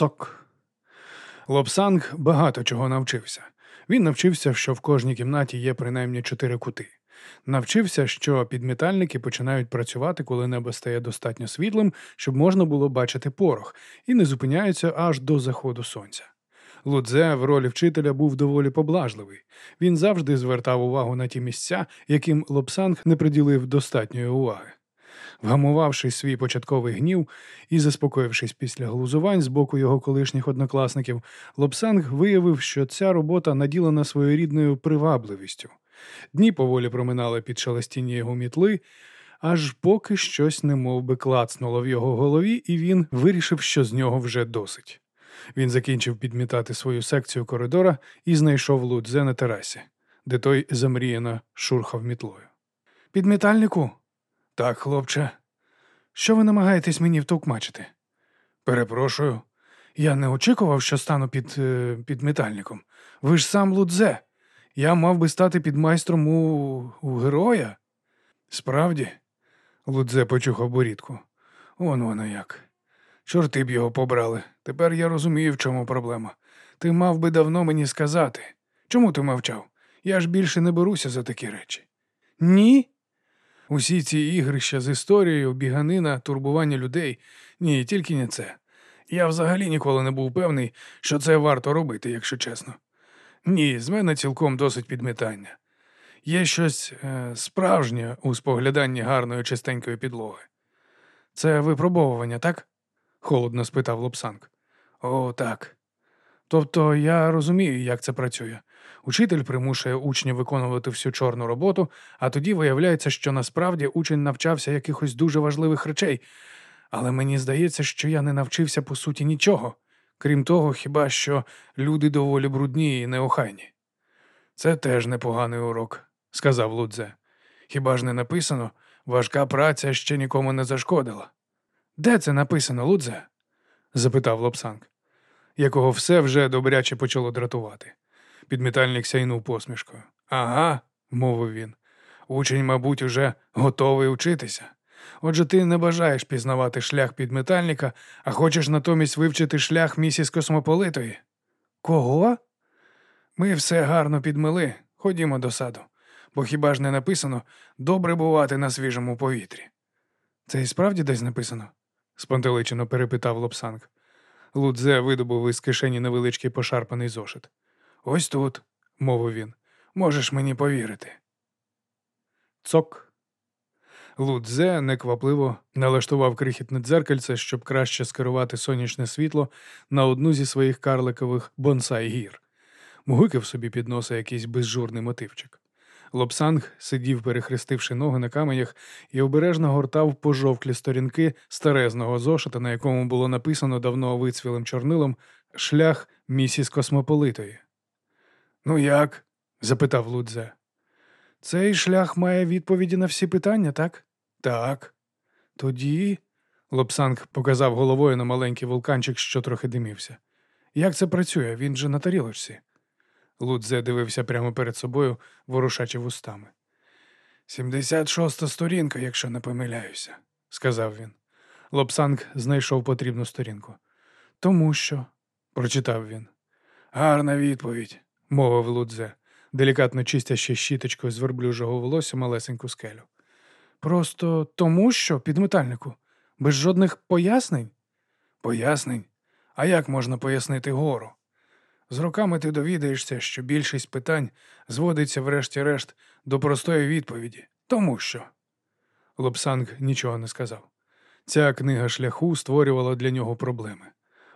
Цок. Лобсанг багато чого навчився. Він навчився, що в кожній кімнаті є принаймні чотири кути. Навчився, що підмітальники починають працювати, коли небо стає достатньо світлим, щоб можна було бачити порох, і не зупиняються аж до заходу сонця. Лудзе в ролі вчителя був доволі поблажливий. Він завжди звертав увагу на ті місця, яким Лобсанг не приділив достатньої уваги. Вгамувавши свій початковий гнів і заспокоївшись після глузувань з боку його колишніх однокласників, Лобсанг виявив, що ця робота наділена своєрідною привабливістю. Дні поволі проминали під шелестіння його мітли, аж поки щось немов би клацнуло в його голові, і він вирішив, що з нього вже досить. Він закінчив підмітати свою секцію коридора і знайшов Лудзе на терасі, де той замріяно шурхав мітлою. Підмітальнику? Так, хлопче. Що ви намагаєтесь мені втовкмачити? Перепрошую. Я не очікував, що стану під е, підмітальником. Ви ж сам Лудзе. Я мав би стати підмайстром у, у героя. Справді, Лудзе почухав борідку. Он воно як. Чорти б його побрали. Тепер я розумію, в чому проблема. Ти мав би давно мені сказати. Чому ти мовчав? Я ж більше не беруся за такі речі. Ні? Усі ці ігрища з історією, біганина, турбування людей. Ні, тільки не це. Я взагалі ніколи не був певний, що це варто робити, якщо чесно. Ні, з мене цілком досить підмітання. Є щось е, справжнє у спогляданні гарної чистенької підлоги. Це випробовування, так? холодно спитав Лобсанг. О, так. Тобто я розумію, як це працює. Учитель примушує учнів виконувати всю чорну роботу, а тоді виявляється, що насправді учень навчався якихось дуже важливих речей, але мені здається, що я не навчився по суті нічого, крім того, хіба що люди доволі брудні і неохайні. Це теж непоганий урок, сказав Лудзе. Хіба ж не написано, важка праця ще нікому не зашкодила. Де це написано, Лудзе? запитав Лобсанг, якого все вже добряче почало дратувати. Підмітальник сяйнув посмішкою. Ага, мовив він. Учень, мабуть, уже готовий учитися. Отже, ти не бажаєш пізнавати шлях підметальника, а хочеш натомість вивчити шлях місіс Космополитої. Кого? Ми все гарно підмили. Ходімо до саду, бо хіба ж не написано добре бувати на свіжому повітрі? Це і справді десь написано? спантеличено перепитав Лобсанг. Лудзе видобув із кишені невеличкий пошарпаний зошит. Ось тут, мовив він, можеш мені повірити. Цок. Лудзе неквапливо налаштував крихітне дзеркальце, щоб краще скерувати сонячне світло на одну зі своїх карликових бонсай гір. Мугикав собі під носа якийсь безжурний мотивчик. Лобсанг сидів, перехрестивши ноги на каменях, і обережно гортав пожовклі сторінки старезного зошита, на якому було написано давно вицвілим чорнилом шлях місіс Космополитої. Ну як? запитав Лудзе. Цей шлях має відповіді на всі питання, так? Так. Тоді. Лобсанг показав головою на маленький вулканчик, що трохи димівся. Як це працює? Він же на тарілочці. Лудзе дивився прямо перед собою, ворушачи вустами. Сімдесят шоста сторінка, якщо не помиляюся, сказав він. Лобсанг знайшов потрібну сторінку. Тому що, прочитав він. Гарна відповідь, мовив Лудзе, делікатно чистячи щіточкою з верблюжого волосся малесеньку скелю. Просто тому, що, підметальнику, без жодних пояснень? Пояснень? А як можна пояснити гору? З роками ти довідаєшся, що більшість питань зводиться, врешті-решт, до простої відповіді. Тому що. Лобсанг нічого не сказав. Ця книга шляху створювала для нього проблеми.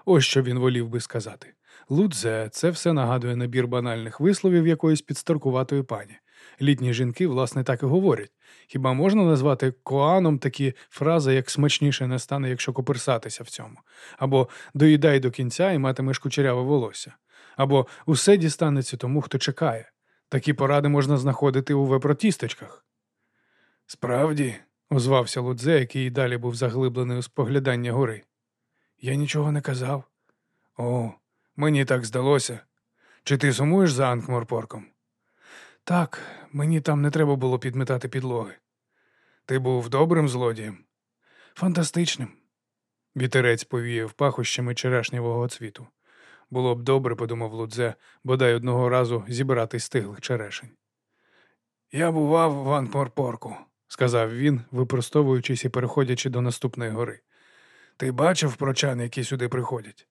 Ось що він волів би сказати. Лудзе це все нагадує набір банальних висловів якоїсь підстаркуватої пані. Літні жінки, власне, так і говорять. Хіба можна назвати коаном такі фрази, як смачніше не стане, якщо коперсатися в цьому, або доїдай до кінця і матимеш кучеряве волосся, або усе дістанеться тому, хто чекає. Такі поради можна знаходити у вепротісточках. Справді, озвався Лудзе, який і далі був заглиблений у споглядання гори. Я нічого не казав. О, мені так здалося. Чи ти сумуєш за Анкморпорком? Так, мені там не треба було підметати підлоги. Ти був добрим злодієм? Фантастичним. Вітерець повіяв пахощами черешнявого цвіту. Було б добре, подумав Лудзе, бодай одного разу зібрати стиглих черешень. Я бував в Анкморпорку, сказав він, випростовуючись і переходячи до наступної гори. Ти бачив прочан, які сюди приходять?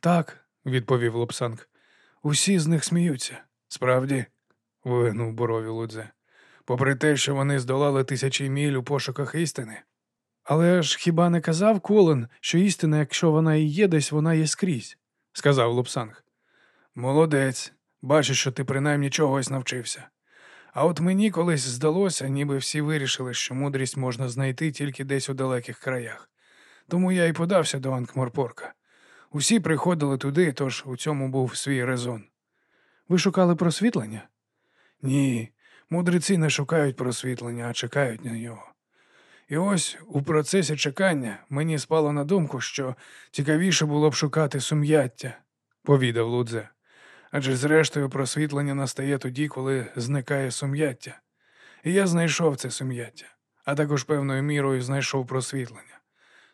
Так, відповів Лопсанг. Усі з них сміються. Справді, вигнув борові Лудзе. Попри те, що вони здолали тисячі міль у пошуках істини. Але ж хіба не казав Колен, що істина, якщо вона і є десь, вона є скрізь, сказав Лопсанг. Молодець, бачу, що ти принаймні чогось навчився. А от мені колись здалося, ніби всі вирішили, що мудрість можна знайти тільки десь у далеких краях. Тому я й подався до Анкморпорка. Усі приходили туди, тож у цьому був свій резон. Ви шукали просвітлення? Ні, мудреці не шукають просвітлення, а чекають на нього. І ось у процесі чекання мені спало на думку, що цікавіше було б шукати сум'яття, повідав Лудзе. Адже, зрештою, просвітлення настає тоді, коли зникає сум'яття. І я знайшов це сум'яття, а також певною мірою знайшов просвітлення.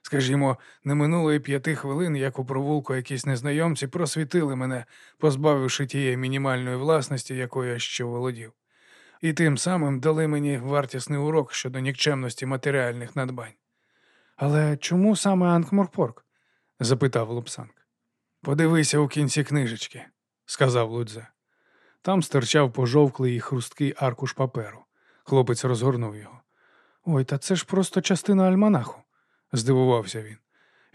Скажімо, не минуло і п'яти хвилин, як у провулку якісь незнайомці просвітили мене, позбавивши тієї мінімальної власності, якою я ще володів, і тим самим дали мені вартісний урок щодо нікчемності матеріальних надбань. Але чому саме Анкморпорк? запитав Лупсанг. Подивися у кінці книжечки, сказав Лудзе. Там стирчав пожовклий і хрусткий аркуш паперу. Хлопець розгорнув його. Ой, та це ж просто частина альманаху здивувався він.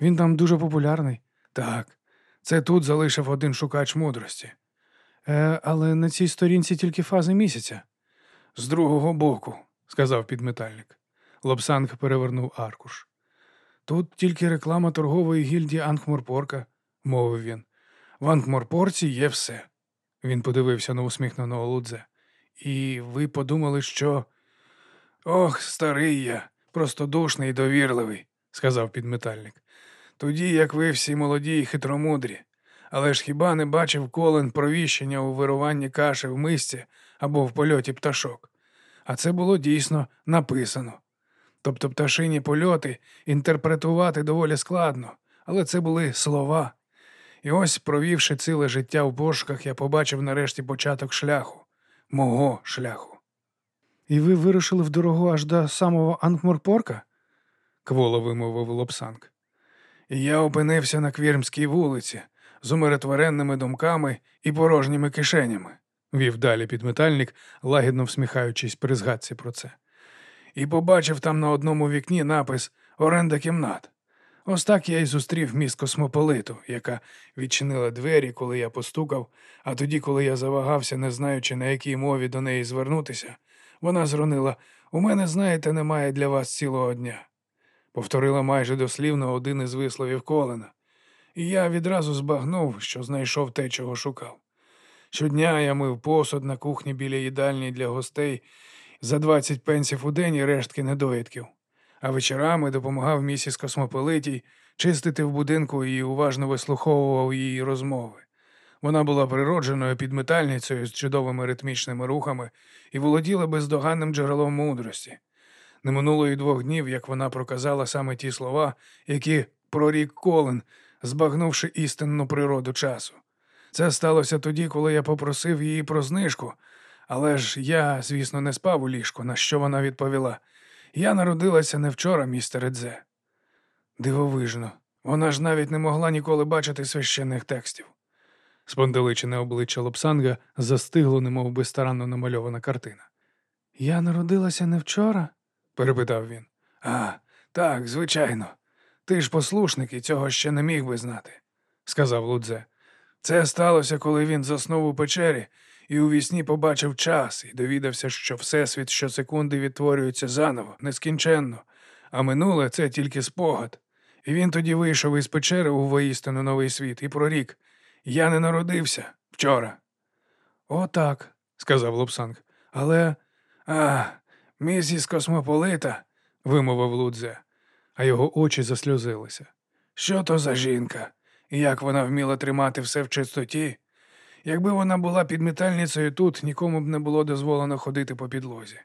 Він там дуже популярний. Так, це тут залишив один шукач мудрості. Е, Але на цій сторінці тільки фази місяця. З другого боку, сказав підметальник. Лобсанг перевернув аркуш. Тут тільки реклама торгової гільдії Ангморпорка, мовив він. В Ангморпорці є все. Він подивився на усміхненого Лудзе. І ви подумали, що. Ох, старий я, простодушний і довірливий сказав підметальник. Тоді, як ви всі молоді і хитромудрі. Але ж хіба не бачив колен провіщення у вируванні каші в мисці або в польоті пташок? А це було дійсно написано. Тобто пташині польоти інтерпретувати доволі складно, але це були слова. І ось, провівши ціле життя в пошуках, я побачив нарешті початок шляху, мого шляху. І ви вирушили в дорогу аж до самого Ангморпорка? Кволо вимовив Лобсанг. Я опинився на Квірмській вулиці з умиротворенними думками і порожніми кишенями, вів далі підметальник, лагідно всміхаючись при згадці про це. І побачив там на одному вікні напис Оренда кімнат. Ось так я й зустрів міс космополиту, яка відчинила двері, коли я постукав, а тоді, коли я завагався, не знаючи, на якій мові до неї звернутися, вона зронила У мене, знаєте, немає для вас цілого дня повторила майже дослівно один із висловів Колена, і я відразу збагнув, що знайшов те, чого шукав. Щодня я мив посуд на кухні біля їдальні для гостей за 20 пенсів у день і рештки недоїдків, а вечорами допомагав місіс Космополитій чистити в будинку і уважно вислуховував її розмови. Вона була природженою підметальницею з чудовими ритмічними рухами і володіла бездоганним джерелом мудрості. Не минуло й двох днів, як вона проказала саме ті слова, які прорік Колен, збагнувши істинну природу часу. Це сталося тоді, коли я попросив її про знижку, але ж я, звісно, не спав у ліжку, на що вона відповіла. Я народилася не вчора, містер Дзе. Дивовижно, вона ж навіть не могла ніколи бачити священних текстів. Спонделичене обличчя Лопсанга застигло, немов би старанно намальована картина. Я народилася не вчора? Перепитав він. А, так, звичайно. Ти ж послушник і цього ще не міг би знати, сказав Лудзе. Це сталося, коли він заснув у печері і у вісні побачив час і довідався, що Всесвіт щосекунди відтворюється заново, нескінченно, а минуле це тільки спогад. І він тоді вийшов із печери у воістину новий світ і прорік. Я не народився вчора. «О, так», – сказав Лобсанг. Але. А, Місіс Космополита, вимовив Лудзе, а його очі засльозилися. Що то за жінка? І як вона вміла тримати все в чистоті? Якби вона була підметальницею тут, нікому б не було дозволено ходити по підлозі.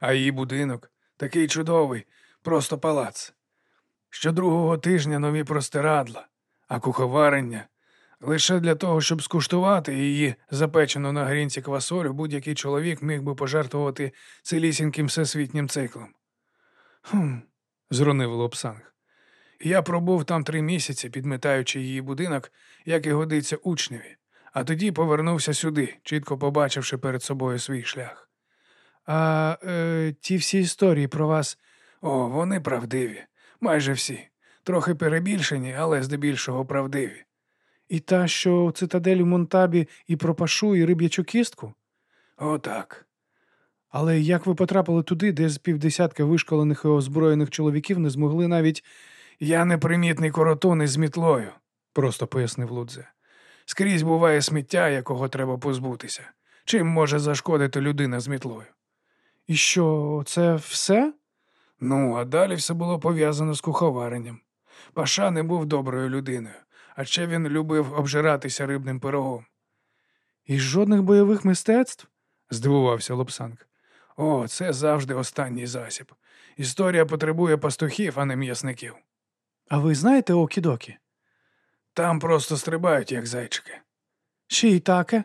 А її будинок такий чудовий, просто палац. що другого тижня нові простирадла, а куховарення лише для того, щоб скуштувати її запечену на грінці квасолю, будь-який чоловік міг би пожертвувати цілісіньким всесвітнім циклом. Хм, зронив Лобсанг. Я пробув там три місяці, підметаючи її будинок, як і годиться учневі, а тоді повернувся сюди, чітко побачивши перед собою свій шлях. А е, ті всі історії про вас. О, вони правдиві, майже всі. Трохи перебільшені, але здебільшого правдиві. І та, що у цитаделі Монтабі і про пашу, і риб'ячу кістку? Отак. Але як ви потрапили туди, де з півдесятка вишколених і озброєних чоловіків не змогли навіть. Я непримітний коротун із мітлою, просто пояснив Лудзе. Скрізь буває сміття, якого треба позбутися. Чим може зашкодити людина з мітлою? І що, це все? Ну, а далі все було пов'язано з куховаренням. Паша не був доброю людиною, а ще він любив обжиратися рибним пирогом. І жодних бойових мистецтв? здивувався Лобсанг. О, це завжди останній засіб. Історія потребує пастухів, а не м'ясників. А ви знаєте окідокі? Там просто стрибають, як зайчики. Ще й таке.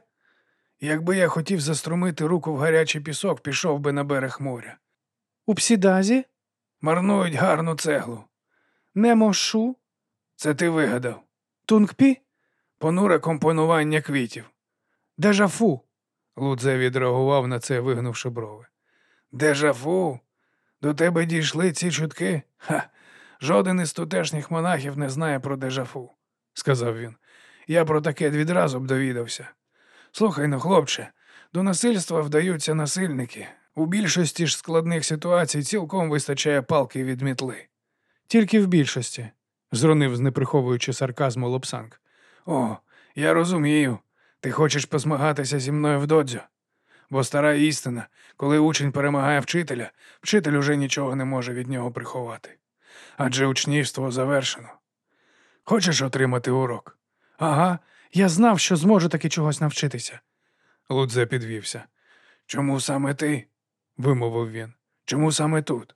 Якби я хотів заструмити руку в гарячий пісок, пішов би на берег моря. У псідазі? Марнують гарну цеглу. Немошу? Це ти вигадав. Тунгпі? Понуре компонування квітів. Дежафу. Лудзе відреагував на це, вигнувши брови. Дежафу? До тебе дійшли ці чутки? Ха. Жоден із тутешніх монахів не знає про дежафу, сказав він. Я про таке відразу б довідався. Слухай ну, хлопче, до насильства вдаються насильники. У більшості ж складних ситуацій цілком вистачає палки від мітли. Тільки в більшості, зронив, не приховуючи сарказму Лобсанг. О, я розумію. Ти хочеш позмагатися зі мною в додзю. Бо стара істина, коли учень перемагає вчителя, вчитель уже нічого не може від нього приховати. Адже учнівство завершено. Хочеш отримати урок? Ага, я знав, що зможу таки чогось навчитися. Лудзе підвівся. Чому саме ти? вимовив він. Чому саме тут?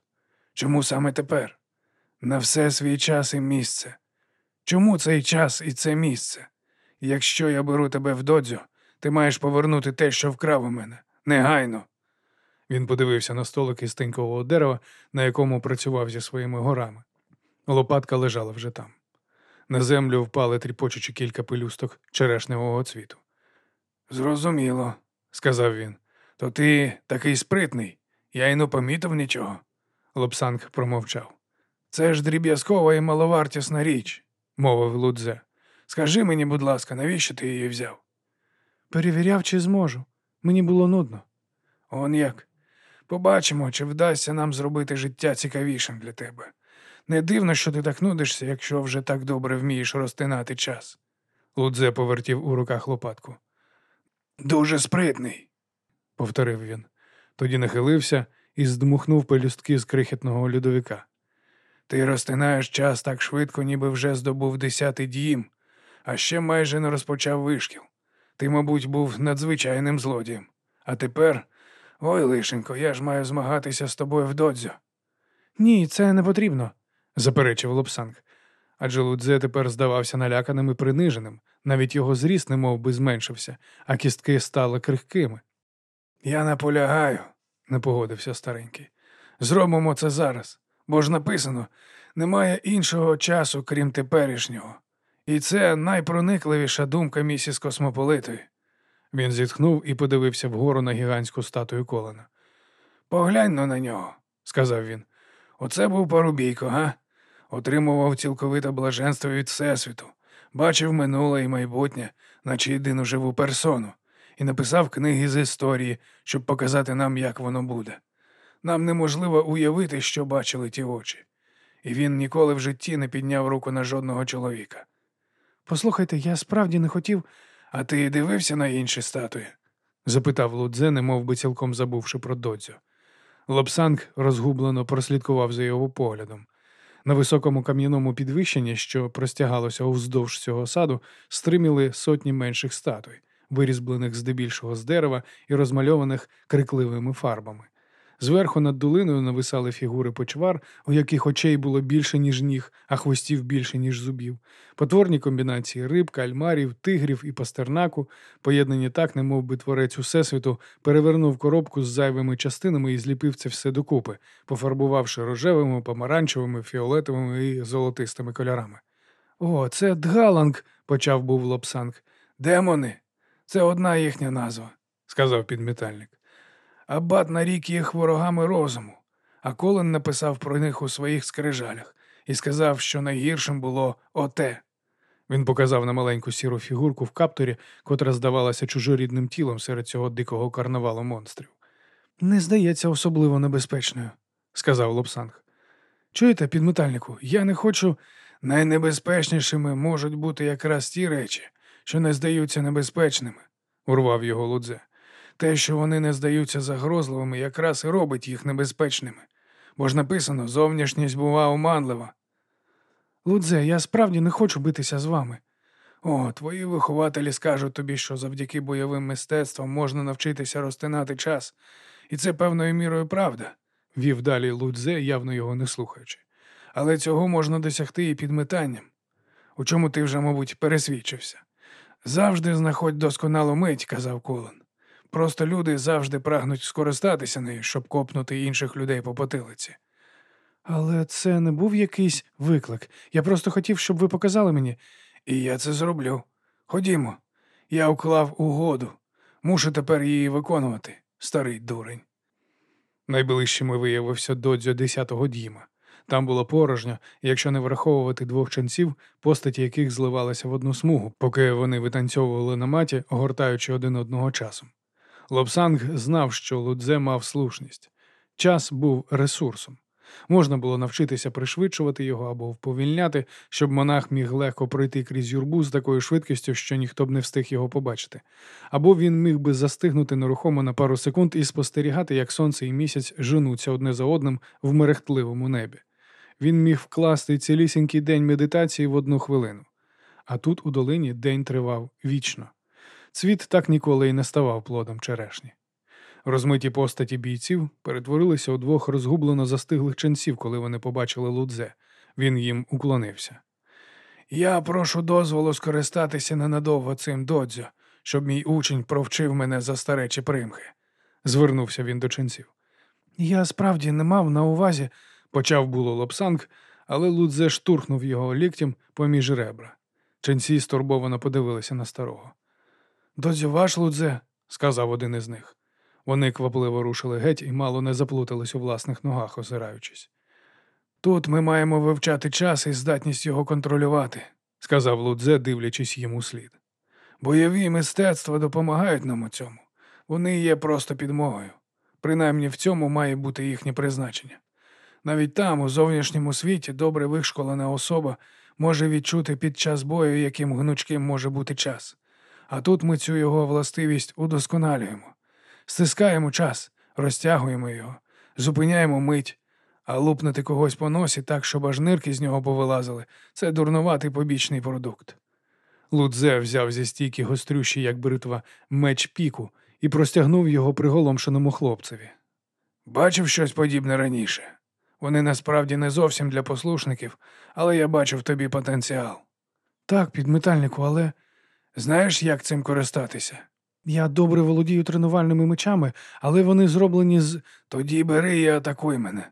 Чому саме тепер? На все свій час і місце. Чому цей час і це місце? Якщо я беру тебе в додзю, ти маєш повернути те, що вкрав у мене. Негайно. Він подивився на столик із тинькового дерева, на якому працював зі своїми горами. Лопатка лежала вже там. На землю впали тріпочучи кілька пелюсток черешневого цвіту. Зрозуміло, сказав він. То ти такий спритний. Я й не помітив нічого. Лобсанг промовчав. Це ж дріб'язкова і маловартісна річ, мовив Лудзе. Скажи мені, будь ласка, навіщо ти її взяв? Перевіряв, чи зможу. Мені було нудно. Он як. Побачимо, чи вдасться нам зробити життя цікавішим для тебе. Не дивно, що ти так нудишся, якщо вже так добре вмієш розтинати час. Лудзе повертів у руках лопатку. Дуже спритний, повторив він. Тоді нахилився і здмухнув пелюстки з крихітного льодовика. Ти розтинаєш час так швидко, ніби вже здобув десятий діїм, а ще майже не розпочав вишкіл. Ти, мабуть, був надзвичайним злодієм. А тепер, ой, лишенько, я ж маю змагатися з тобою в додзю. Ні, це не потрібно, заперечив Лобсанг. Адже Лудзе тепер здавався наляканим і приниженим, навіть його зріст немов би зменшився, а кістки стали крихкими. Я наполягаю, не погодився старенький. Зробимо це зараз, бо ж написано немає іншого часу, крім теперішнього. І це найпроникливіша думка місіс Космополитої. Він зітхнув і подивився вгору на гігантську статую колена. Поглянь на нього, сказав він. Оце був парубійко, га? Отримував цілковите блаженство від Всесвіту, бачив минуле і майбутнє, наче єдину живу персону, і написав книги з історії, щоб показати нам, як воно буде. Нам неможливо уявити, що бачили ті очі, і він ніколи в житті не підняв руку на жодного чоловіка. Послухайте, я справді не хотів. А ти дивився на інші статуї? запитав Лудзе, немов би цілком забувши про доцю. Лобсанг розгублено прослідкував за його поглядом. На високому кам'яному підвищенні, що простягалося уздовж цього саду, стриміли сотні менших статуй, вирізблених здебільшого з дерева і розмальованих крикливими фарбами. Зверху над долиною нависали фігури почвар, у яких очей було більше, ніж ніг, а хвостів більше, ніж зубів. Потворні комбінації риб, кальмарів, тигрів і пастернаку, поєднані так, немов би творець Усесвіту, перевернув коробку з зайвими частинами і зліпив це все докупи, пофарбувавши рожевими, помаранчевими, фіолетовими і золотистими кольорами. О, це Дгаланг, почав був Лобсанг. Демони. Це одна їхня назва, сказав підмітальник. Абат нарік їх ворогами розуму, а Колин написав про них у своїх скрижалях і сказав, що найгіршим було оте. Він показав на маленьку сіру фігурку в капторі, котра здавалася чужорідним тілом серед цього дикого карнавалу монстрів. Не здається особливо небезпечною, сказав Лобсанг. Чуєте, підметальнику, я не хочу. Найнебезпечнішими можуть бути якраз ті речі, що не здаються небезпечними, урвав його Лудзе. Те, що вони не здаються загрозливими, якраз і робить їх небезпечними. Бо ж написано, зовнішність бува оманлива. Лудзе, я справді не хочу битися з вами. О, твої вихователі скажуть тобі, що завдяки бойовим мистецтвам можна навчитися розтинати час, і це певною мірою правда, вів далі Лудзе, явно його не слухаючи. Але цього можна досягти і підметанням, у чому ти вже, мабуть, пересвідчився. Завжди знаходь досконалу мить, казав Колин. Просто люди завжди прагнуть скористатися нею, щоб копнути інших людей по потилиці. Але це не був якийсь виклик. Я просто хотів, щоб ви показали мені. І я це зроблю. Ходімо. Я уклав угоду. Мушу тепер її виконувати, старий дурень. Найближчими виявився додзьо десятого діма. Там було порожньо, якщо не враховувати двох ченців, постаті яких зливалися в одну смугу, поки вони витанцьовували на маті, огортаючи один одного часом. Лобсанг знав, що Лудзе мав слушність. Час був ресурсом. Можна було навчитися пришвидшувати його або вповільняти, щоб монах міг легко пройти крізь юрбу з такою швидкістю, що ніхто б не встиг його побачити. Або він міг би застигнути нерухомо на пару секунд і спостерігати, як сонце і місяць женуться одне за одним в мерехтливому небі. Він міг вкласти цілісінький день медитації в одну хвилину. А тут у долині день тривав вічно. Цвіт так ніколи й не ставав плодом черешні. Розмиті постаті бійців перетворилися у двох розгублено застиглих ченців, коли вони побачили лудзе. Він їм уклонився. Я прошу дозволу скористатися ненадовго цим додзьо, щоб мій учень провчив мене за старечі примхи, звернувся він до ченців. Я справді не мав на увазі, почав було лопсанг, але лудзе штурхнув його ліктем поміж ребра. Ченці стурбовано подивилися на старого. Додзю ваш лудзе, сказав один із них. Вони квапливо рушили геть і мало не заплутались у власних ногах, озираючись. Тут ми маємо вивчати час і здатність його контролювати, сказав Лудзе, дивлячись йому слід. Бойові мистецтва допомагають нам у цьому. Вони є просто підмогою. Принаймні в цьому має бути їхнє призначення. Навіть там, у зовнішньому світі, добре вишколена особа може відчути під час бою, яким гнучким може бути час. А тут ми цю його властивість удосконалюємо. Стискаємо час, розтягуємо його, зупиняємо мить, а лупнути когось по носі так, щоб аж нирки з нього повилазили, це дурнуватий побічний продукт. Лудзе взяв зі стійки гострющий, як бритва, меч піку і простягнув його приголомшеному хлопцеві. Бачив щось подібне раніше. Вони насправді не зовсім для послушників, але я бачив тобі потенціал. Так, підметальнику, але знаєш, як цим користатися? Я добре володію тренувальними мечами, але вони зроблені з. Тоді бери і атакуй мене.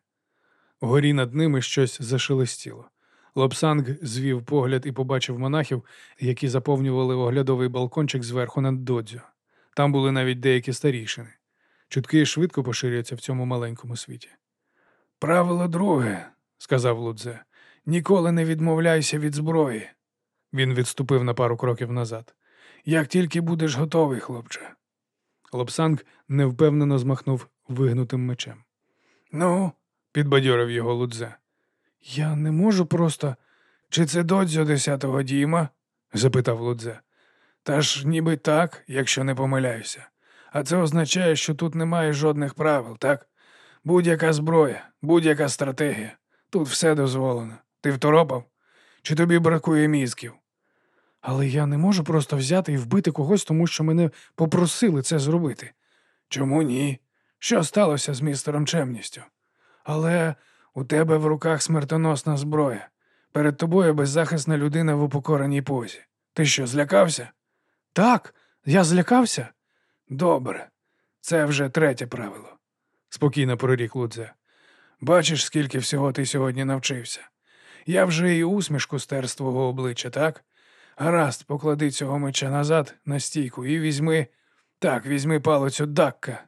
Вгорі над ними щось зашелестіло. Лобсанг звів погляд і побачив монахів, які заповнювали оглядовий балкончик зверху над додзю. Там були навіть деякі старішини. Чутки швидко поширюються в цьому маленькому світі. Правило друге, сказав Лудзе, ніколи не відмовляйся від зброї. Він відступив на пару кроків назад. Як тільки будеш готовий, хлопче. Лобсанг невпевнено змахнув вигнутим мечем. Ну, підбадьорив його Лудзе. Я не можу просто. Чи це додзьо десятого діма? запитав Лудзе. Та ж ніби так, якщо не помиляюся. А це означає, що тут немає жодних правил, так? Будь-яка зброя, будь-яка стратегія. Тут все дозволено. Ти второпав? Чи тобі бракує мізків? Але я не можу просто взяти і вбити когось, тому що мене попросили це зробити. Чому ні? Що сталося з містером чемністю? Але у тебе в руках смертоносна зброя. Перед тобою беззахисна людина в упокореній позі. Ти що, злякався? Так, я злякався. Добре. Це вже третє правило. спокійно прорік Лудзе. Бачиш, скільки всього ти сьогодні навчився. Я вже і усмішку стер з твого обличчя, так? Гаразд, поклади цього меча назад на стійку і візьми. Так, візьми палицю Дакка.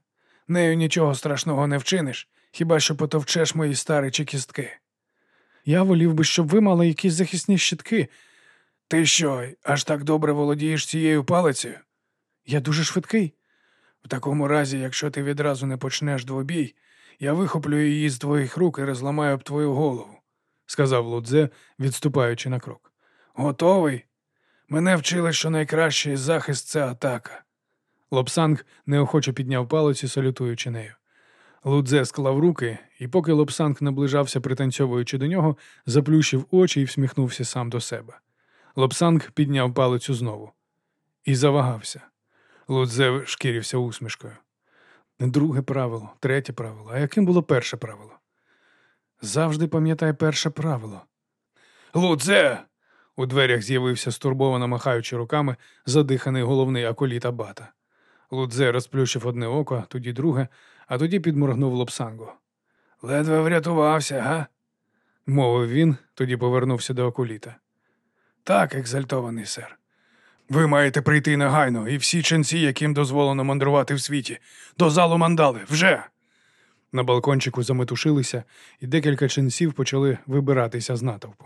Нею нічого страшного не вчиниш, хіба що потовчеш мої старичі кістки. Я волів би, щоб ви мали якісь захисні щитки. Ти що, аж так добре володієш цією палицею? Я дуже швидкий. В такому разі, якщо ти відразу не почнеш двобій, я вихоплю її з твоїх рук і розламаю об твою голову, сказав Лудзе, відступаючи на крок. Готовий? Мене вчили, що найкращий захист це атака. Лобсанг неохоче підняв палицю, салютуючи нею. Лудзе склав руки, і поки Лобсанг наближався, пританцьовуючи до нього, заплющив очі і всміхнувся сам до себе. Лобсанг підняв палицю знову і завагався. Лудзе шкірився усмішкою. Друге правило, третє правило. А яким було перше правило? Завжди пам'ятай перше правило. Лудзе! У дверях з'явився стурбовано махаючи руками задиханий головний аколіт Абата. Лудзе розплющив одне око, тоді друге, а тоді підморгнув лобсангу. Ледве врятувався, га? мовив він, тоді повернувся до окуліта. Так, екзальтований сер. Ви маєте прийти негайно, і всі ченці, яким дозволено мандрувати в світі, до залу мандали, вже. На балкончику заметушилися, і декілька ченців почали вибиратися з натовпу.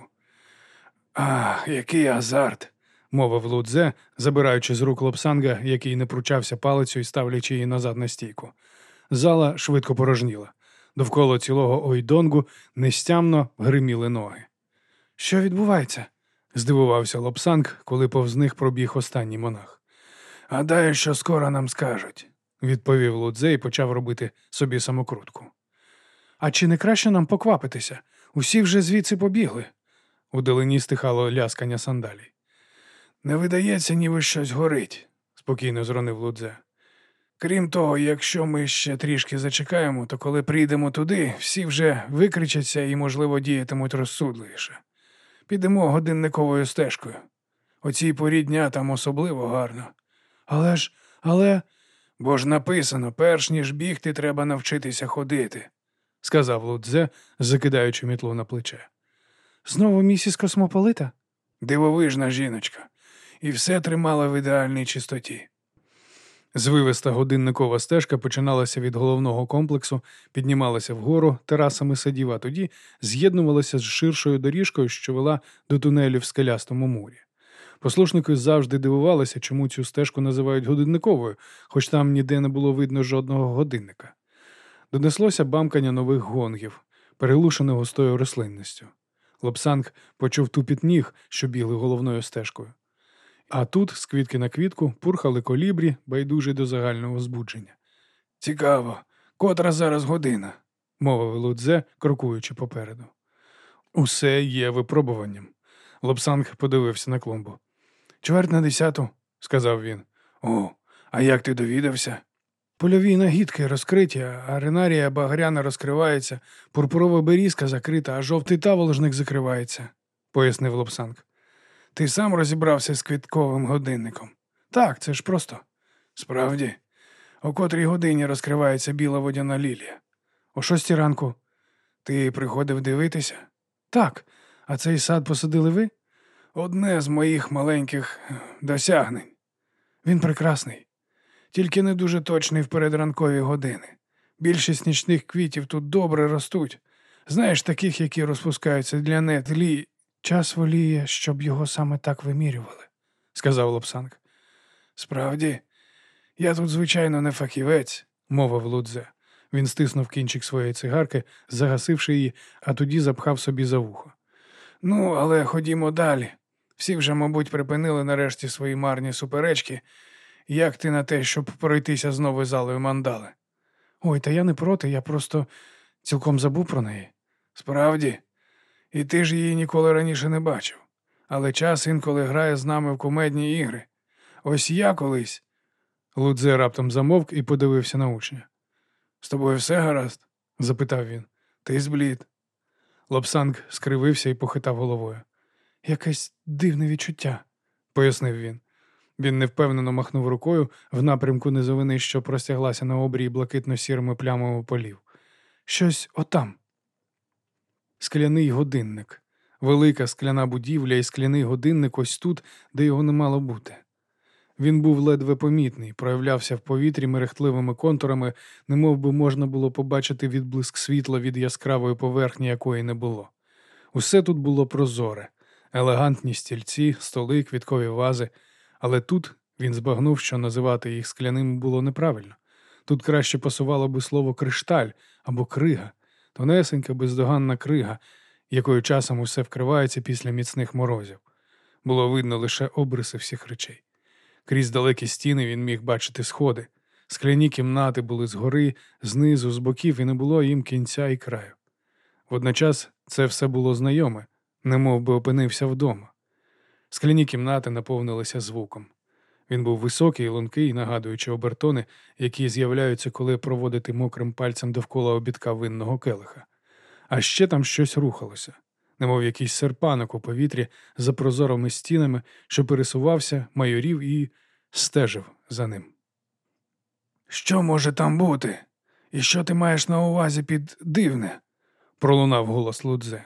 Ах, який азарт! мовив Лудзе, забираючи з рук лобсанга, який не пручався палицю і ставлячи її назад на стійку. Зала швидко порожніла. Довкола цілого ойдонгу нестямно гриміли ноги. Що відбувається? здивувався Лобсанг, коли повз них пробіг останній монах. Гадаю, що скоро нам скажуть, відповів Лудзе і почав робити собі самокрутку. А чи не краще нам поквапитися? Усі вже звідси побігли. У долині стихало ляскання сандалій. Не видається, ніби щось горить, спокійно зронив Лудзе. Крім того, якщо ми ще трішки зачекаємо, то коли прийдемо туди, всі вже викричаться і, можливо, діятимуть розсудливіше. Підемо годинниковою стежкою. О цій порі дня там особливо гарно. Але ж, але. Бо ж написано, перш ніж бігти, треба навчитися ходити, сказав Лудзе, закидаючи мітлу на плече. Знову місіс Космополита? Дивовижна жіночка, і все тримала в ідеальній чистоті. Звивиста годинникова стежка починалася від головного комплексу, піднімалася вгору терасами садів, а тоді з'єднувалася з ширшою доріжкою, що вела до тунелю в скелястому мурі. Послушники завжди дивувалися, чому цю стежку називають годинниковою, хоч там ніде не було видно жодного годинника. Донеслося бамкання нових гонгів, перелушене густою рослинністю. Лобсанг почув тупіт ніг, що бігли головною стежкою. А тут, з квітки на квітку, пурхали колібрі, байдужі до загального збудження. Цікаво, котра зараз година, мовив Лудзе, крокуючи попереду. Усе є випробуванням. Лобсанг подивився на клумбу. Чверть на десяту, сказав він. О, а як ти довідався? Польові нагідки розкриті, а ренарія багряна розкривається, пурпурова берізка закрита, а жовтий таволжник закривається, пояснив Лобсанг. Ти сам розібрався з квітковим годинником. Так, це ж просто. Справді, о котрій годині розкривається біла водяна лілія. О шостій ранку. Ти приходив дивитися? Так. А цей сад посадили ви? Одне з моїх маленьких досягнень. Він прекрасний, тільки не дуже точний в передранкові години. Більшість нічних квітів тут добре ростуть. Знаєш, таких, які розпускаються для нетлі Час воліє, щоб його саме так вимірювали, сказав Лобсанг. Справді, я тут, звичайно, не фахівець, мовив Лудзе. Він стиснув кінчик своєї цигарки, загасивши її, а тоді запхав собі за вухо. Ну, але ходімо далі. Всі вже, мабуть, припинили нарешті свої марні суперечки. Як ти на те, щоб пройтися знову залою мандали? Ой, та я не проти, я просто цілком забув про неї. Справді, і ти ж її ніколи раніше не бачив. Але час інколи грає з нами в кумедні ігри. Ось я колись. Лудзе раптом замовк і подивився на учня. З тобою все гаразд? запитав він. Ти зблід. Лобсанг скривився і похитав головою. Якесь дивне відчуття, пояснив він. Він невпевнено махнув рукою в напрямку низовини, що простяглася на обрії блакитно-сірими плямами полів. Щось отам. Скляний годинник. Велика скляна будівля і скляний годинник ось тут, де його не мало бути. Він був ледве помітний, проявлявся в повітрі мерехтливими контурами, немов би можна було побачити відблиск світла від яскравої поверхні, якої не було. Усе тут було прозоре, елегантні стільці, столи, квіткові вази, але тут він збагнув, що називати їх скляними було неправильно. Тут краще пасувало би слово кришталь або крига, тонесенька, бездоганна крига, якою часом усе вкривається після міцних морозів. Було видно лише обриси всіх речей. Крізь далекі стіни він міг бачити сходи. Скляні кімнати були згори, знизу, з боків, і не було їм кінця і краю. Водночас це все було знайоме, немов би опинився вдома. Скляні кімнати наповнилися звуком. Він був високий лункий, нагадуючи обертони, які з'являються, коли проводити мокрим пальцем довкола обідка винного келиха. А ще там щось рухалося, немов якийсь серпанок у повітрі за прозорими стінами, що пересувався, майорів і стежив за ним. Що може там бути? І що ти маєш на увазі під дивне? пролунав голос Лудзе.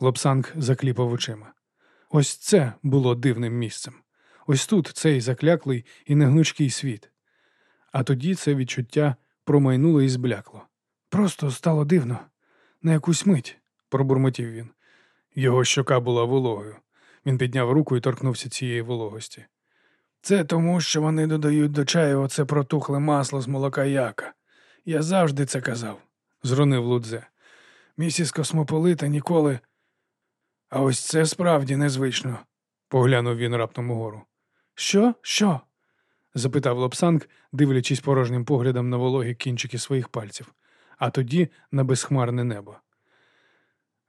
Лобсанг закліпав очима. Ось це було дивним місцем. Ось тут цей закляклий і негнучкий світ. А тоді це відчуття промайнуло і зблякло. Просто стало дивно. На якусь мить, пробурмотів він. Його щока була вологою. Він підняв руку і торкнувся цієї вологості. Це тому, що вони додають до чаю оце протухле масло з молока яка. Я завжди це казав, зронив Лудзе. Місіс Космополита ніколи. А ось це справді незвично, поглянув він раптом угору. Що? Що? запитав Лобсанг, дивлячись порожнім поглядом на вологі кінчики своїх пальців, а тоді на безхмарне небо.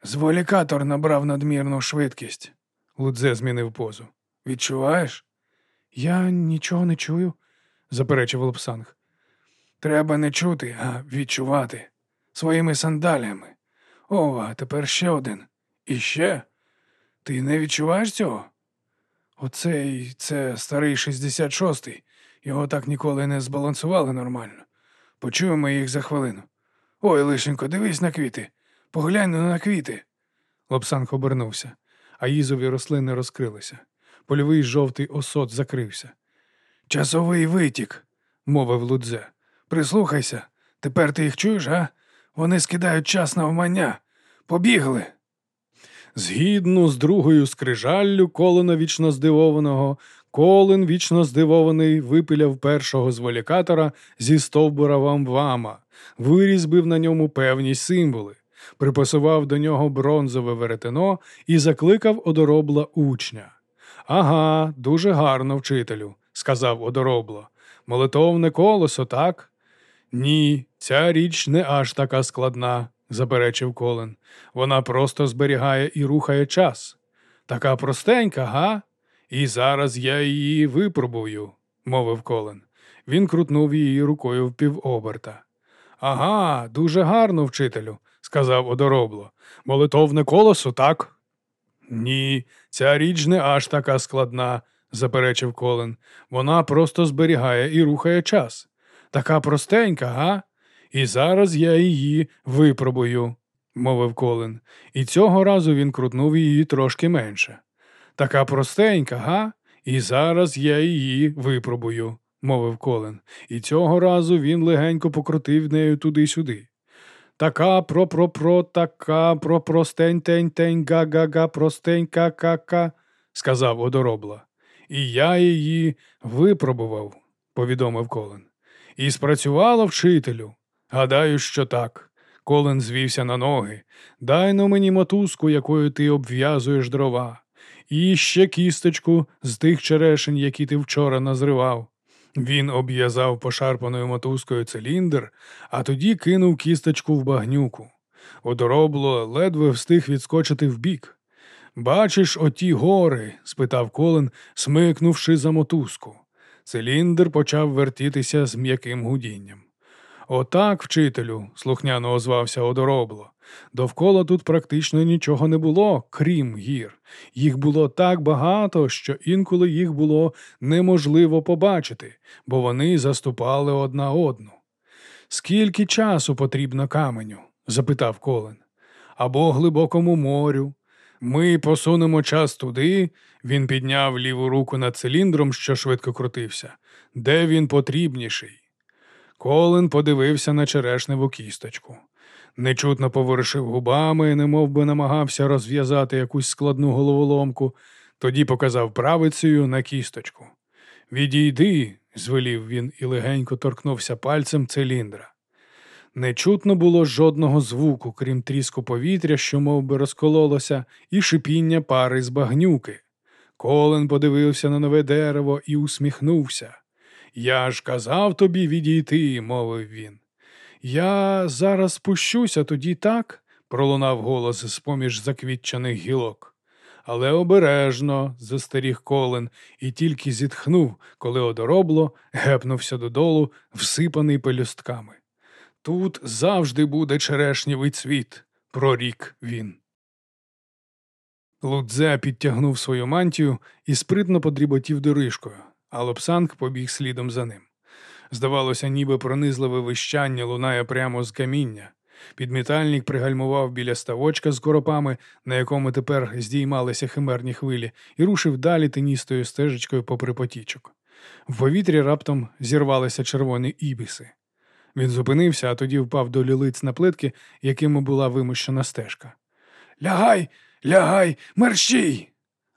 Зволікатор набрав надмірну швидкість. Лудзе змінив позу. Відчуваєш? Я нічого не чую, заперечив Лобсанг. Треба не чути, а відчувати своїми сандалями. О, а тепер ще один. І ще. Ти не відчуваєш цього? Оцей це старий 66-й. Його так ніколи не збалансували нормально. Почуємо їх за хвилину. Ой, лишенько, дивись на квіти. Поглянь на квіти. Лобсанг обернувся, а їзові рослини розкрилися. Польовий жовтий осот закрився. Часовий витік, мовив Лудзе. Прислухайся, тепер ти їх чуєш, га? Вони скидають час на вмання. Побігли. Згідно з другою скрижаллю колена вічно здивованого, колен вічно здивований випиляв першого зволікатора зі стовбура вамвама, вирізбив на ньому певні символи, припасував до нього бронзове веретено і закликав одоробла учня. Ага, дуже гарно, вчителю, сказав одоробло. Молитовне колесо, так? Ні, ця річ не аж така складна, заперечив Колен. Вона просто зберігає і рухає час. Така простенька, га? І зараз я її випробую, мовив Колен. Він крутнув її рукою в півоберта. Ага, дуже гарно, вчителю, сказав одоробло. Молитовне колесо, так? Ні, ця річ не аж така складна, заперечив Колен. Вона просто зберігає і рухає час. Така простенька, га? І зараз я її випробую, мовив Колен, і цього разу він крутнув її трошки менше. Така простенька, га? І зараз я її випробую, мовив Колен, і цього разу він легенько покрутив нею туди-сюди. Така про-про-про, така про-простень-тень-тень, га-га-га, простенька ка-ка, сказав одоробла. І я її випробував, повідомив Колен. І спрацювало вчителю. Гадаю, що так. Колен звівся на ноги. Дай но мені мотузку, якою ти обв'язуєш дрова, і ще кісточку з тих черешень, які ти вчора назривав. Він обв'язав пошарпаною мотузкою циліндр, а тоді кинув кісточку в багнюку. Одоробло ледве встиг відскочити вбік. Бачиш оті гори? спитав Колен, смикнувши за мотузку. Циліндр почав вертітися з м'яким гудінням. Отак, вчителю, слухняно озвався одоробло. Довкола тут практично нічого не було, крім гір. Їх було так багато, що інколи їх було неможливо побачити, бо вони заступали одна одну. Скільки часу потрібно каменю? запитав Колен. Або глибокому морю. Ми посунемо час туди. Він підняв ліву руку над циліндром, що швидко крутився. Де він потрібніший? Колен подивився на черешневу кісточку. Нечутно поворушив губами, немов би намагався розв'язати якусь складну головоломку, тоді показав правицею на кісточку. Відійди, звелів він і легенько торкнувся пальцем циліндра. Не чутно було жодного звуку, крім тріску повітря, що мов би, розкололося, і шипіння пари з багнюки. Колен подивився на нове дерево і усміхнувся. Я ж казав тобі відійти, мовив він. Я зараз спущуся тоді так, пролунав голос з поміж заквітчаних гілок. Але обережно, застеріг колен, і тільки зітхнув, коли одоробло гепнувся додолу, всипаний пелюстками. Тут завжди буде черешнівий цвіт, прорік він. Лудзе підтягнув свою мантію і спритно подріботів дорижкою, а Лопсанг побіг слідом за ним. Здавалося, ніби пронизливе вищання лунає прямо з каміння. Підмітальник пригальмував біля ставочка з коропами, на якому тепер здіймалися химерні хвилі, і рушив далі теністою стежечкою попри потічок. В повітрі раптом зірвалися червоні ібіси. Він зупинився, а тоді впав до лілиць на плитки, якими була вимущена стежка. Лягай, лягай, мерщій!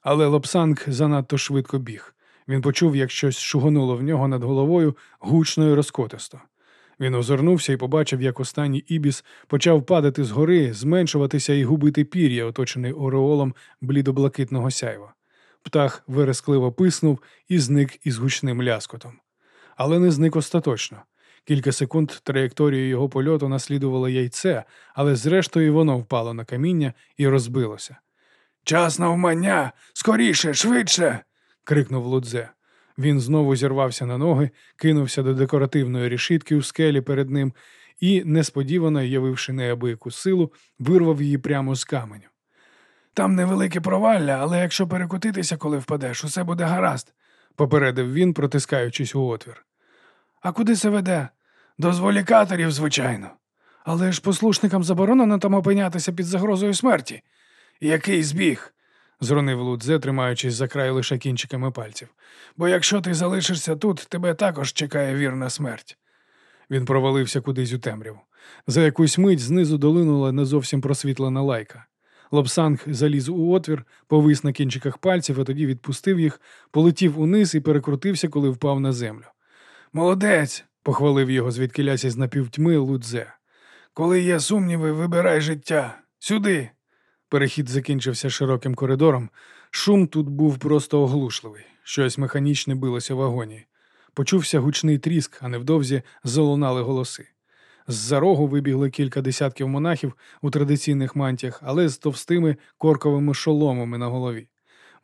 Але Лопсанг занадто швидко біг. Він почув, як щось шугонуло в нього над головою гучно і розкотисто. Він озирнувся і побачив, як останній ібіс почав падати з гори, зменшуватися і губити пір'я, оточений ореолом блідоблакитного сяйва. Птах верескливо писнув і зник із гучним ляскотом. Але не зник остаточно. Кілька секунд траєкторію його польоту наслідувало яйце, але зрештою воно впало на каміння і розбилося. Час навмання! Скоріше, швидше. Крикнув Лудзе. Він знову зірвався на ноги, кинувся до декоративної рішитки у скелі перед ним і, несподівано явивши неабияку силу, вирвав її прямо з каменю. Там невелике провалля, але якщо перекотитися, коли впадеш, усе буде гаразд, попередив він, протискаючись у отвір. А куди це веде? До зволікаторів, звичайно. Але ж послушникам заборонено там опинятися під загрозою смерті. Який збіг? Зронив Лудзе, тримаючись за край лише кінчиками пальців. Бо якщо ти залишишся тут, тебе також чекає вірна смерть. Він провалився кудись у темряву. За якусь мить знизу долинула не зовсім просвітлена лайка. Лобсанг заліз у отвір, повис на кінчиках пальців, а тоді відпустив їх, полетів униз і перекрутився, коли впав на землю. Молодець, похвалив його звідкилясь із напівтьми Лудзе. Коли є сумніви, вибирай життя. Сюди. Перехід закінчився широким коридором. Шум тут був просто оглушливий. Щось механічне билося в вагоні. Почувся гучний тріск, а невдовзі залунали голоси. З-за рогу вибігли кілька десятків монахів у традиційних мантіях, але з товстими корковими шоломами на голові.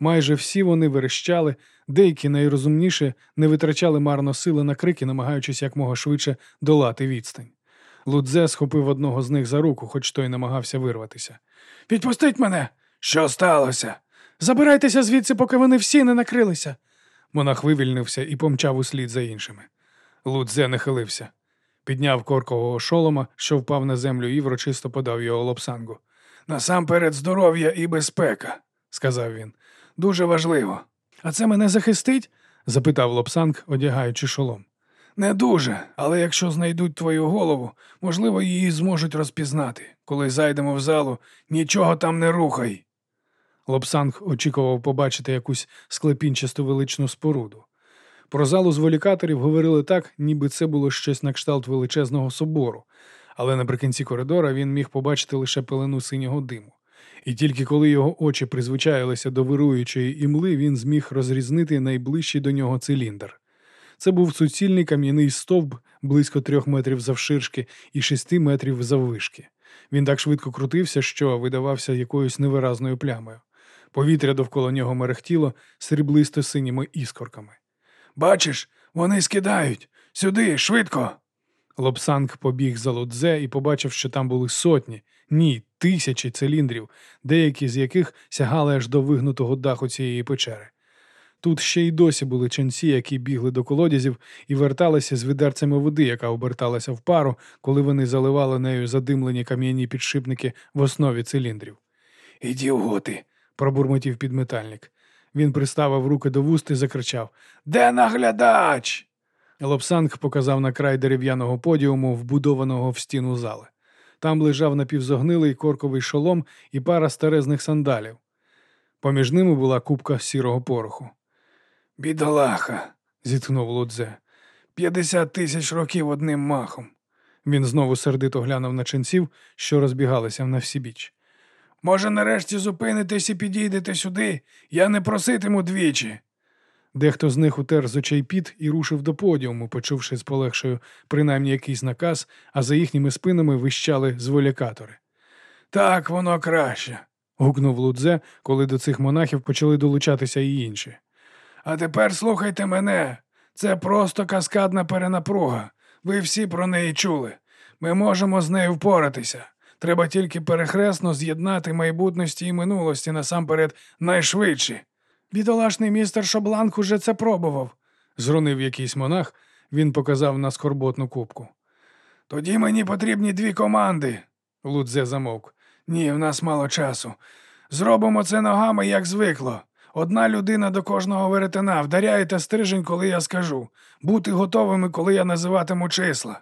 Майже всі вони верещали, деякі найрозумніше не витрачали марно сили на крики, намагаючись якмога швидше долати відстань. Лудзе схопив одного з них за руку, хоч той намагався вирватися. Відпустіть мене! Що сталося? Забирайтеся звідси, поки вони всі не накрилися. Монах вивільнився і помчав услід за іншими. Лудзе нахилився. Підняв коркового шолома, що впав на землю, і врочисто подав його лопсангу. Насамперед здоров'я і безпека, сказав він. Дуже важливо. А це мене захистить? запитав Лопсанг, одягаючи шолом. Не дуже, але якщо знайдуть твою голову, можливо, її зможуть розпізнати. Коли зайдемо в залу, нічого там не рухай. Лопсанг очікував побачити якусь склепінчасту величну споруду. Про залу зволікаторів говорили так, ніби це було щось на кшталт величезного собору, але наприкінці коридора він міг побачити лише пелену синього диму. І тільки коли його очі призвичаїлися до вируючої імли, він зміг розрізнити найближчий до нього циліндр. Це був суцільний кам'яний стовп близько трьох метрів завширшки і шести метрів заввишки. Він так швидко крутився, що видавався якоюсь невиразною плямою. Повітря довкола нього мерехтіло сріблисто синіми іскорками. Бачиш, вони скидають. Сюди, швидко. Лобсанг побіг за лудзе і побачив, що там були сотні, ні, тисячі циліндрів, деякі з яких сягали аж до вигнутого даху цієї печери. Тут ще й досі були ченці, які бігли до колодязів і верталися з відерцями води, яка оберталася в пару, коли вони заливали нею задимлені кам'яні підшипники в основі циліндрів. Ідіоти. пробурмотів підметальник. Він приставив руки до вуст і закричав Де наглядач? Лобсанг показав на край дерев'яного подіуму, вбудованого в стіну зали. Там лежав напівзогнилий корковий шолом і пара старезних сандалів. Поміж ними була купка сірого пороху. Бідолаха, зітхнув Лудзе. п'ятдесят тисяч років одним махом. Він знову сердито глянув на ченців, що розбігалися на всі біч. Може, нарешті зупинитесь і підійдете сюди? Я не проситиму двічі. Дехто з них утер з очей піт і рушив до подіуму, почувши з полегшою принаймні якийсь наказ, а за їхніми спинами вищали зволікатори. Так воно краще. гукнув Лудзе, коли до цих монахів почали долучатися і інші. А тепер слухайте мене. Це просто каскадна перенапруга. Ви всі про неї чули. Ми можемо з нею впоратися. Треба тільки перехресно з'єднати майбутності і минулості насамперед найшвидші. Бідолашний містер Шобланк уже це пробував. Зронив якийсь монах, він показав на скорботну кубку. Тоді мені потрібні дві команди. Лудзе замовк. Ні, в нас мало часу. Зробимо це ногами, як звикло. Одна людина до кожного веретена. Вдаряєте стрижень, коли я скажу. Бути готовими, коли я називатиму числа.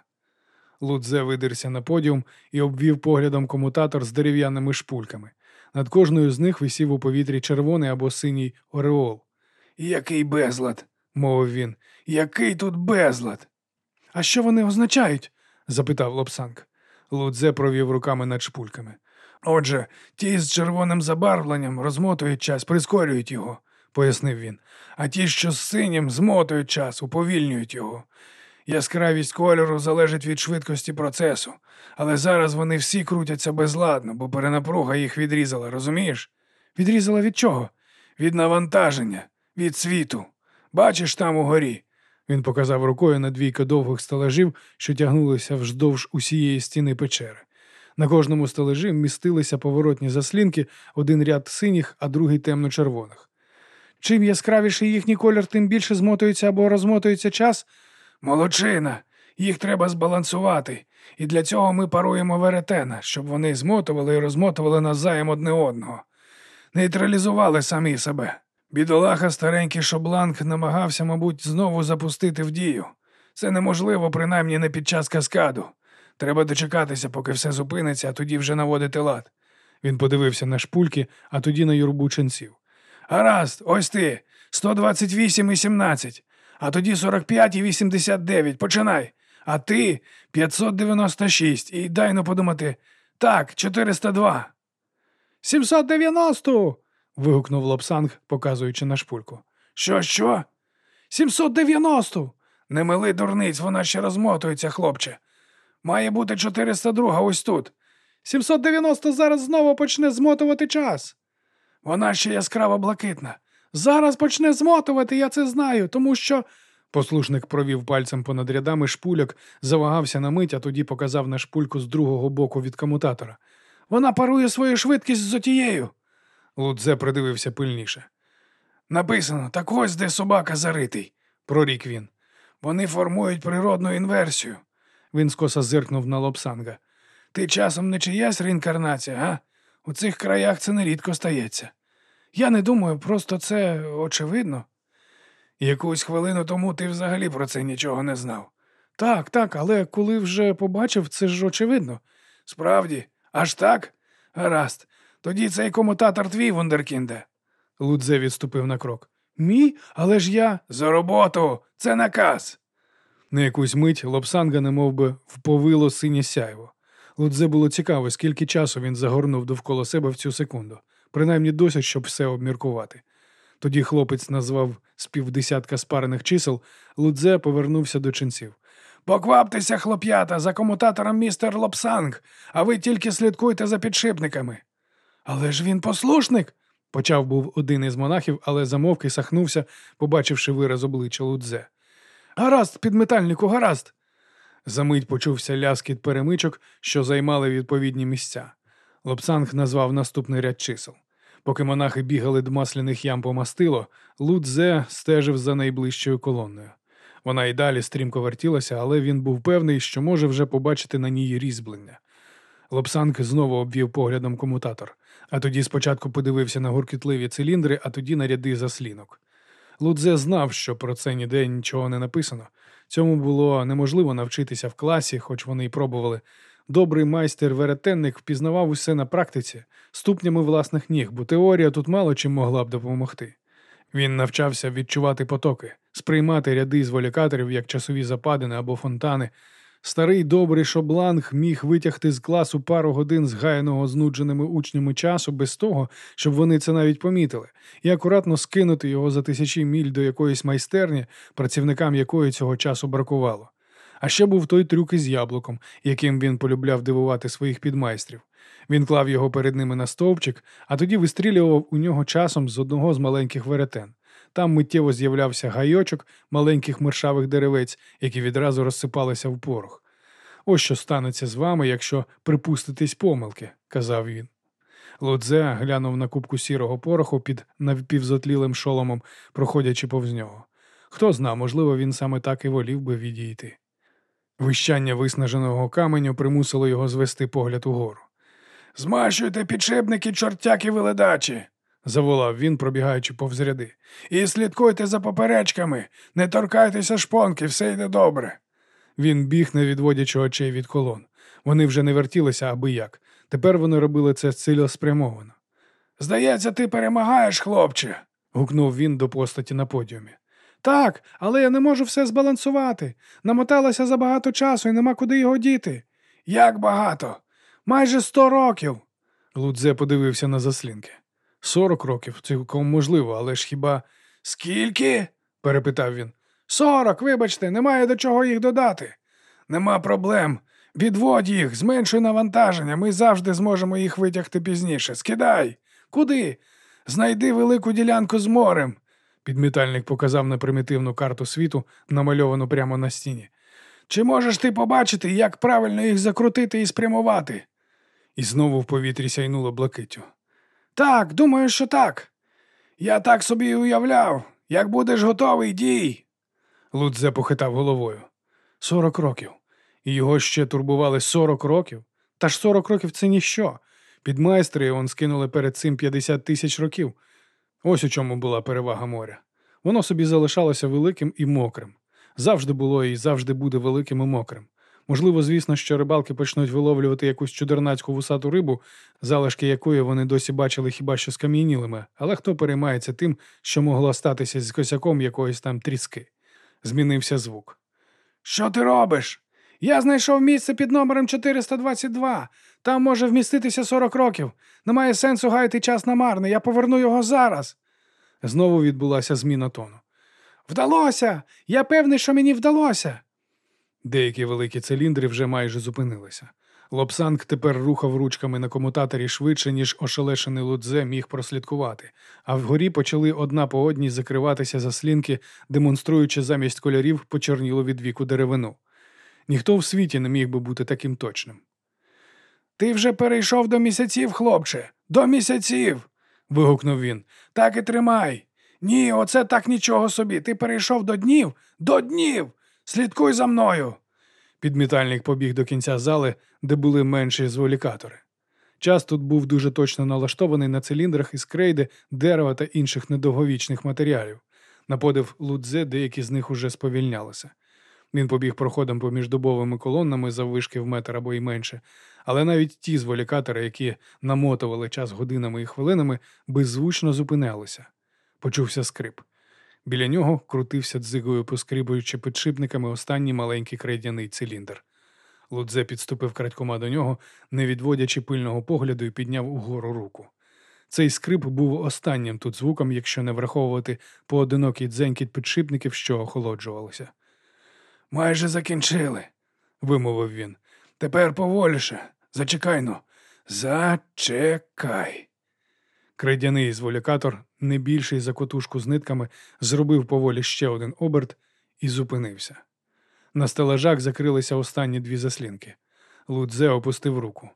Лудзе видерся на подіум і обвів поглядом комутатор з дерев'яними шпульками. Над кожною з них висів у повітрі червоний або синій ореол. Який безлад, мовив він. Який тут безлад? А що вони означають? запитав Лобсанг. Лудзе провів руками над шпульками. Отже, ті з червоним забарвленням розмотують час, прискорюють його, пояснив він, а ті, що з синім, змотують час, уповільнюють його. Яскравість кольору залежить від швидкості процесу, але зараз вони всі крутяться безладно, бо перенапруга їх відрізала, розумієш? Відрізала від чого? Від навантаження, від світу. Бачиш там угорі. Він показав рукою на двійко довгих стелажів, що тягнулися вздовж усієї стіни печери. На кожному стележі містилися поворотні заслінки, один ряд синіх, а другий темно-червоних. Чим яскравіший їхній колір, тим більше змотується або розмотується час. Молодчина, їх треба збалансувати, і для цього ми паруємо веретена, щоб вони змотували і розмотували назаєм одне одного. Нейтралізували самі себе. Бідолаха старенький шобланк намагався, мабуть, знову запустити в дію. Це неможливо, принаймні не під час каскаду. Треба дочекатися, поки все зупиниться, а тоді вже наводити лад. Він подивився на шпульки, а тоді на юрбу ченців. Гаразд, ось ти, 128 і 17, а тоді 45 і 89. Починай. А ти 596. І дай ну подумати. Так, 402. 790. вигукнув Лапсанг, показуючи на шпульку. Що, що? 790. Не мили дурниць, вона ще розмотується, хлопче. Має бути 402 ось тут. 790 зараз знову почне змотувати час. Вона ще яскраво блакитна. Зараз почне змотувати, я це знаю, тому що. Послушник провів пальцем понад рядами шпульок, завагався на мить, а тоді показав на шпульку з другого боку від комутатора. Вона парує свою швидкість з отією. Лудзе придивився пильніше. Написано так ось де собака заритий, прорік він. Вони формують природну інверсію. Він скоса зиркнув на лобсанга. Ти часом не чиясь реінкарнація, га? У цих краях це нерідко стається. Я не думаю, просто це очевидно. Якусь хвилину тому ти взагалі про це нічого не знав. Так, так, але коли вже побачив, це ж очевидно. Справді, аж так? Гаразд. Тоді цей комутатор твій, Вундеркінде. Лудзе відступив на крок. Мій, але ж я. За роботу, це наказ. На якусь мить Лобсанга немов би вповило синє сяйво. Лудзе було цікаво, скільки часу він загорнув довкола себе в цю секунду, принаймні досить, щоб все обміркувати. Тоді хлопець назвав з півдесятка спарених чисел, Лудзе повернувся до ченців. Покваптеся, хлоп'ята, за комутатором містер Лобсанг, а ви тільки слідкуйте за підшипниками. Але ж він послушник, почав був один із монахів, але замовк і сахнувся, побачивши вираз обличчя Лудзе. Гаразд, підметальнику, гаразд. Замить почувся ляскіт перемичок, що займали відповідні місця. Лобсанг назвав наступний ряд чисел. Поки монахи бігали до масляних ям по мастило, Лудзе стежив за найближчою колонною. Вона й далі стрімко вертілася, але він був певний, що може вже побачити на ній різьблення. Лобсанг знову обвів поглядом комутатор, а тоді спочатку подивився на гуркітливі циліндри, а тоді на ряди заслінок. Лудзе знав, що про це ніде нічого не написано. Цьому було неможливо навчитися в класі, хоч вони й пробували. Добрий майстер веретенник впізнавав усе на практиці, ступнями власних ніг, бо теорія тут мало чим могла б допомогти. Він навчався відчувати потоки, сприймати ряди зволікаторів як часові западини або фонтани. Старий добрий шобланг міг витягти з класу пару годин згаяного знудженими учнями часу без того, щоб вони це навіть помітили, і акуратно скинути його за тисячі міль до якоїсь майстерні, працівникам якої цього часу бракувало. А ще був той трюк із яблуком, яким він полюбляв дивувати своїх підмайстрів. Він клав його перед ними на стовпчик, а тоді вистрілював у нього часом з одного з маленьких веретен. Там миттєво з'являвся гайочок маленьких мершавих деревець, які відразу розсипалися в порох. Ось що станеться з вами, якщо припуститесь помилки, казав він. Лодзе глянув на кубку сірого пороху під напівзотлілим шоломом, проходячи повз нього. Хто зна, можливо, він саме так і волів би відійти. Вищання виснаженого каменю примусило його звести погляд угору. Змащуйте підшипники чортяки веледачі, заволав він, пробігаючи повз ряди. І слідкуйте за поперечками, не торкайтеся шпонки, все йде добре. Він біг, не відводячи очей від колон. Вони вже не вертілися аби як. Тепер вони робили це цілеспрямовано. Здається, ти перемагаєш, хлопче. гукнув він до постаті на подіумі. Так, але я не можу все збалансувати. Намоталося забагато часу і нема куди його діти. Як багато? Майже сто років. Лудзе подивився на заслінки. Сорок років, цілком можливо, але ж хіба. Скільки? перепитав він. Сорок, вибачте, немає до чого їх додати. Нема проблем. Відводь їх, зменшуй навантаження, ми завжди зможемо їх витягти пізніше. Скидай. Куди? Знайди велику ділянку з морем. Підмітальник показав на примітивну карту світу, намальовану прямо на стіні. Чи можеш ти побачити, як правильно їх закрутити і спрямувати? І знову в повітрі сяйнуло блакиттю. Так, думаю, що так. Я так собі і уявляв. Як будеш готовий, дій. Лудзе похитав головою. Сорок років. Його ще турбували сорок років. Та ж сорок років це ніщо. Підмайстри он скинули перед цим 50 тисяч років. Ось у чому була перевага моря. Воно собі залишалося великим і мокрим. Завжди було і завжди буде великим і мокрим. Можливо, звісно, що рибалки почнуть виловлювати якусь чудернацьку вусату рибу, залишки якої вони досі бачили хіба що скам'янілими, але хто переймається тим, що могло статися з косяком якоїсь там тріски. Змінився звук. Що ти робиш? Я знайшов місце під номером 422. Там може вміститися 40 років. Немає сенсу гаяти час на марне. Я поверну його зараз. Знову відбулася зміна тону. Вдалося! Я певний, що мені вдалося. Деякі великі циліндри вже майже зупинилися. Лобсанг тепер рухав ручками на комутаторі швидше, ніж ошелешений лудзе міг прослідкувати, а вгорі почали одна по одній закриватися заслінки, демонструючи замість кольорів почорнілу від віку деревину. Ніхто в світі не міг би бути таким точним. Ти вже перейшов до місяців, хлопче, до місяців. вигукнув він. Так і тримай. Ні, оце так нічого собі. Ти перейшов до днів, до днів. Слідкуй за мною. Підмітальник побіг до кінця зали, де були менші зволікатори. Час тут був дуже точно налаштований на циліндрах із крейди, дерева та інших недовговічних матеріалів. На подив лудзе деякі з них уже сповільнялися. Він побіг проходом поміж дубовими колоннами заввишки в метр або й менше, але навіть ті зволікатори, які намотували час годинами і хвилинами, беззвучно зупинялися. Почувся скрип. Біля нього крутився дзигою, поскрібуючи підшипниками останній маленький крейдяний циліндр. Лудзе підступив крадькома до нього, не відводячи пильного погляду, і підняв угору руку. Цей скрип був останнім тут звуком, якщо не враховувати поодинокий дзенькіт підшипників, що охолоджувалися. Майже закінчили, вимовив він. Тепер поволіше. Зачекай ну. Зачекай. Крейдяний зволікатор, не більший за котушку з нитками, зробив поволі ще один оберт і зупинився. На стелажах закрилися останні дві заслінки. Лудзе опустив руку.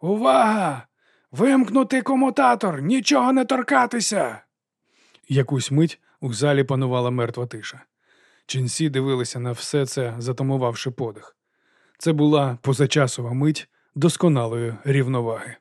Увага! Вимкнути комутатор! Нічого не торкатися! Якусь мить у залі панувала мертва тиша. Ченсі дивилися на все це, затамувавши подих. Це була позачасова мить досконалої рівноваги.